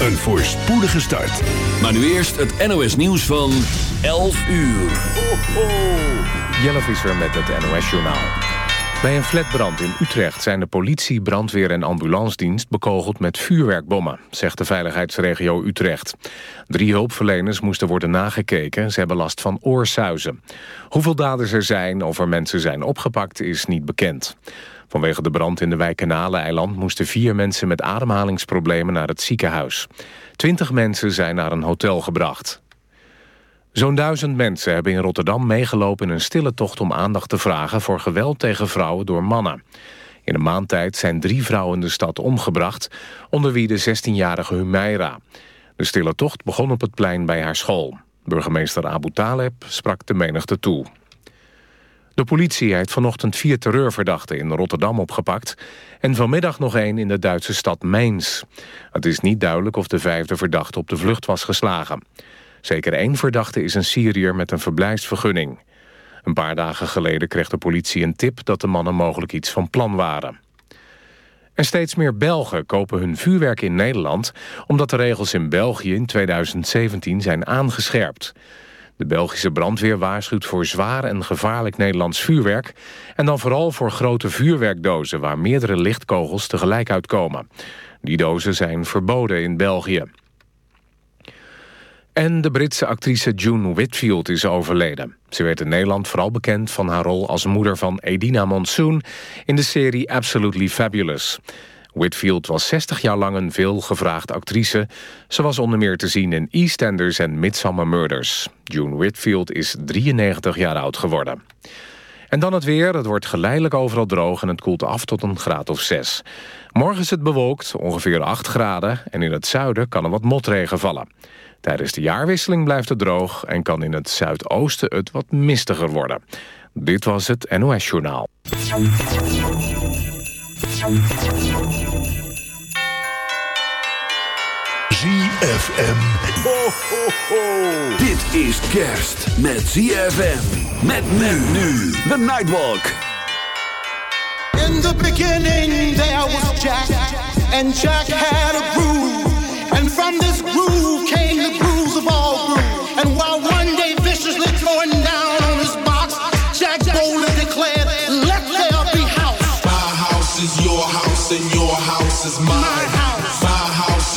Een voorspoedige start. Maar nu eerst het NOS nieuws van 11 uur. Ho, ho. Jelle Visser met het NOS-journaal. Bij een flatbrand in Utrecht zijn de politie, brandweer en ambulancedienst bekogeld met vuurwerkbommen, zegt de veiligheidsregio Utrecht. Drie hulpverleners moesten worden nagekeken, ze hebben last van oorsuizen. Hoeveel daders er zijn of er mensen zijn opgepakt is niet bekend. Vanwege de brand in de wijk Kanaleneiland moesten vier mensen met ademhalingsproblemen naar het ziekenhuis. Twintig mensen zijn naar een hotel gebracht. Zo'n duizend mensen hebben in Rotterdam meegelopen in een stille tocht om aandacht te vragen voor geweld tegen vrouwen door mannen. In een maand tijd zijn drie vrouwen in de stad omgebracht, onder wie de 16-jarige Humeira. De stille tocht begon op het plein bij haar school. Burgemeester Abu Taleb sprak de menigte toe. De politie heeft vanochtend vier terreurverdachten in Rotterdam opgepakt... en vanmiddag nog één in de Duitse stad Mainz. Het is niet duidelijk of de vijfde verdachte op de vlucht was geslagen. Zeker één verdachte is een Syriër met een verblijfsvergunning. Een paar dagen geleden kreeg de politie een tip... dat de mannen mogelijk iets van plan waren. En steeds meer Belgen kopen hun vuurwerk in Nederland... omdat de regels in België in 2017 zijn aangescherpt... De Belgische brandweer waarschuwt voor zwaar en gevaarlijk Nederlands vuurwerk... en dan vooral voor grote vuurwerkdozen... waar meerdere lichtkogels tegelijk uitkomen. Die dozen zijn verboden in België. En de Britse actrice June Whitfield is overleden. Ze werd in Nederland vooral bekend van haar rol als moeder van Edina Monsoon... in de serie Absolutely Fabulous... Whitfield was 60 jaar lang een veelgevraagd actrice. Ze was onder meer te zien in EastEnders en Midsummer Murders. June Whitfield is 93 jaar oud geworden. En dan het weer. Het wordt geleidelijk overal droog en het koelt af tot een graad of 6. Morgen is het bewolkt, ongeveer 8 graden... en in het zuiden kan er wat motregen vallen. Tijdens de jaarwisseling blijft het droog... en kan in het zuidoosten het wat mistiger worden. Dit was het NOS Journaal. ZFM. Ho, ho, ho. Dit is kerst met ZFM. Met men nu. The Nightwalk. In the beginning there was Jack. And Jack had a groove. And from this groove came the grooves of all grooves. And while one day viciously throwing down on his box, Jack boldly declared, let there be house. My house is your house and your house is mine.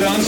emotions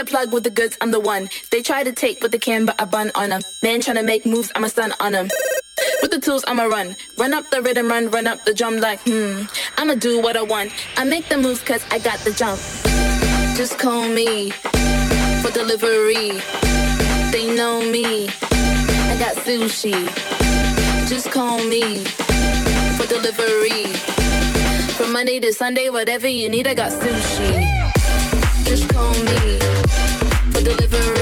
the plug with the goods, I'm the one. They try to take what they can, but I bun on them. Man trying to make moves, I'm a stun on them. With the tools, I'ma run. Run up the rhythm, run, run up the drum like, hmm. I'ma do what I want. I make the moves cause I got the jump. Just call me for delivery. They know me. I got sushi. Just call me for delivery. From Monday to Sunday, whatever you need, I got sushi. Just call me for delivery.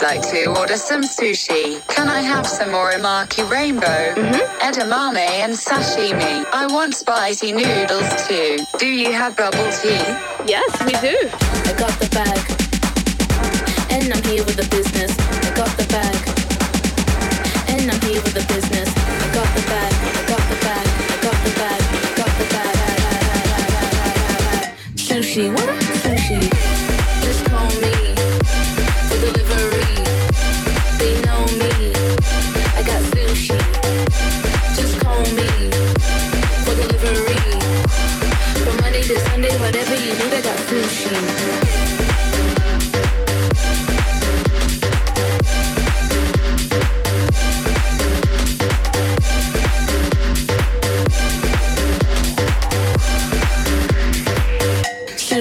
I'd like to order some sushi. Can I have some orimaki rainbow, mm-hmm. edamame and sashimi? I want spicy noodles too. Do you have bubble tea? Yes, we do. I got the bag. And I'm here with the business. I got the bag. And I'm here with the business. I got the bag. I got the bag. I got the bag. I got the bag. Sushi, what? Sushi.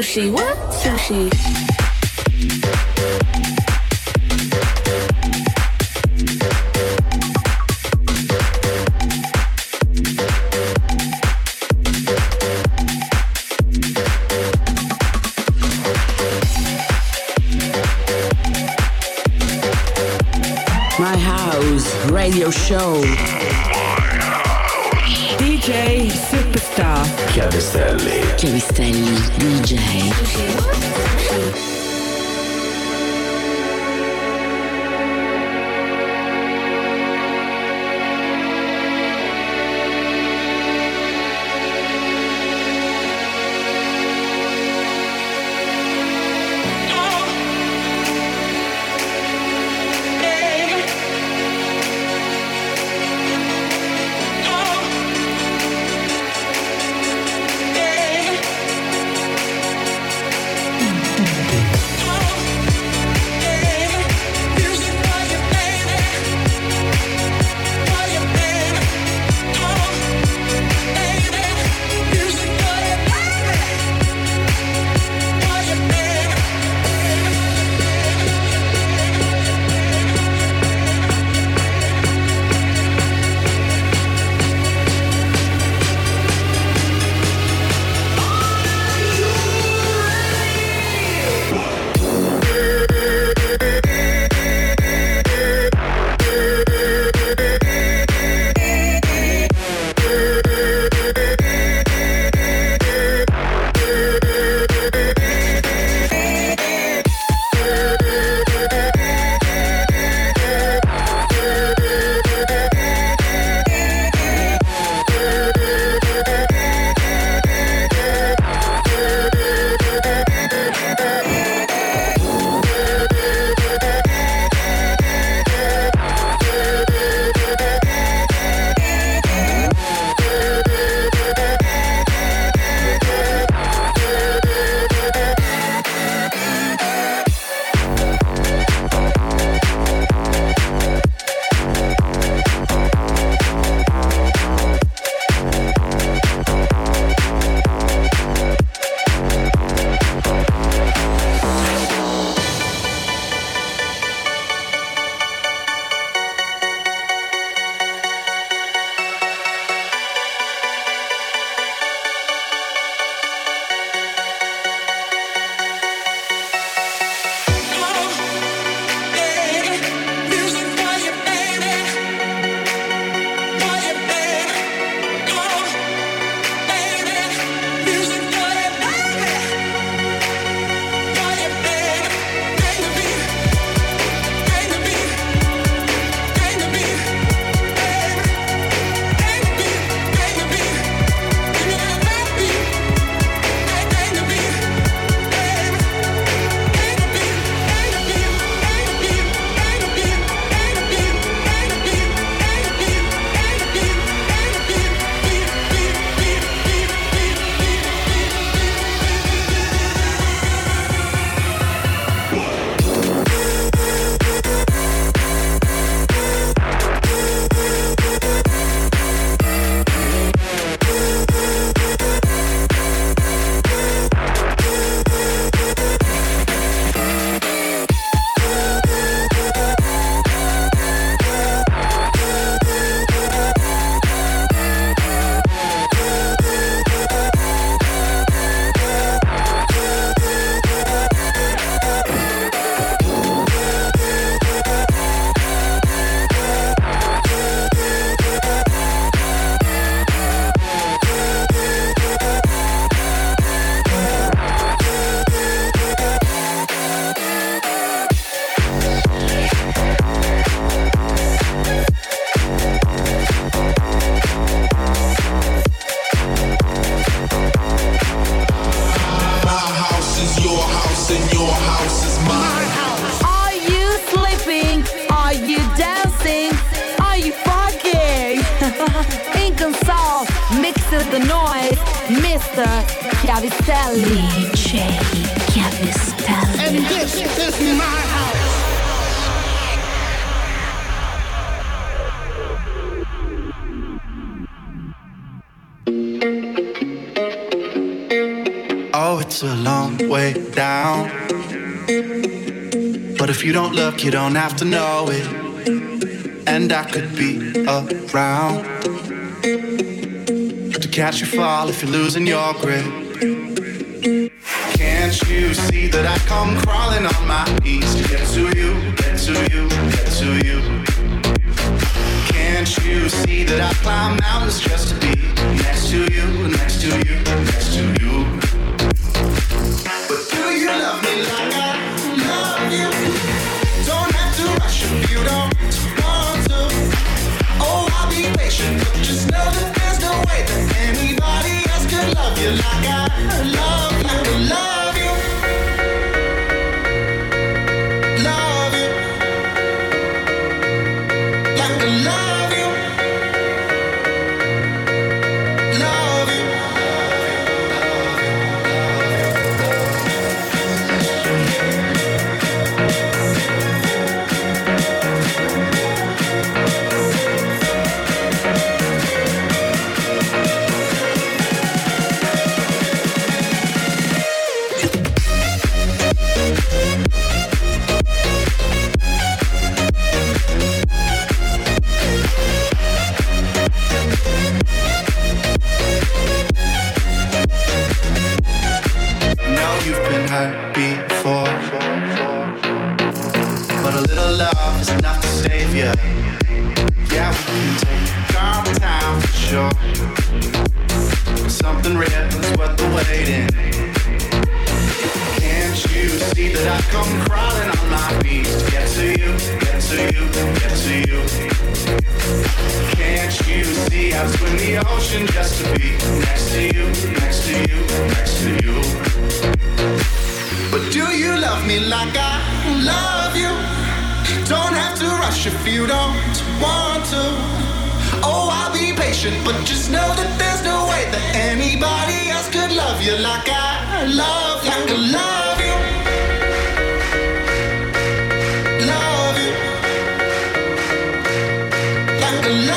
Sushi, what? Sushi. work, you don't have to know it. And I could be around to catch you fall if you're losing your grip. Can't you see that I come crawling on my knees to get to you, get to you, get to you? Can't you see that I climb mountains just to be next to you, next to you, next to you? like a love.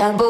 and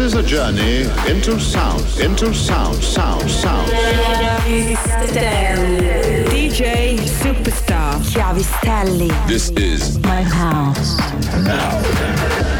this is a journey into sound, into sound, sound, sound. DJ Superstar. Chiavistelli. This is My house. ZFM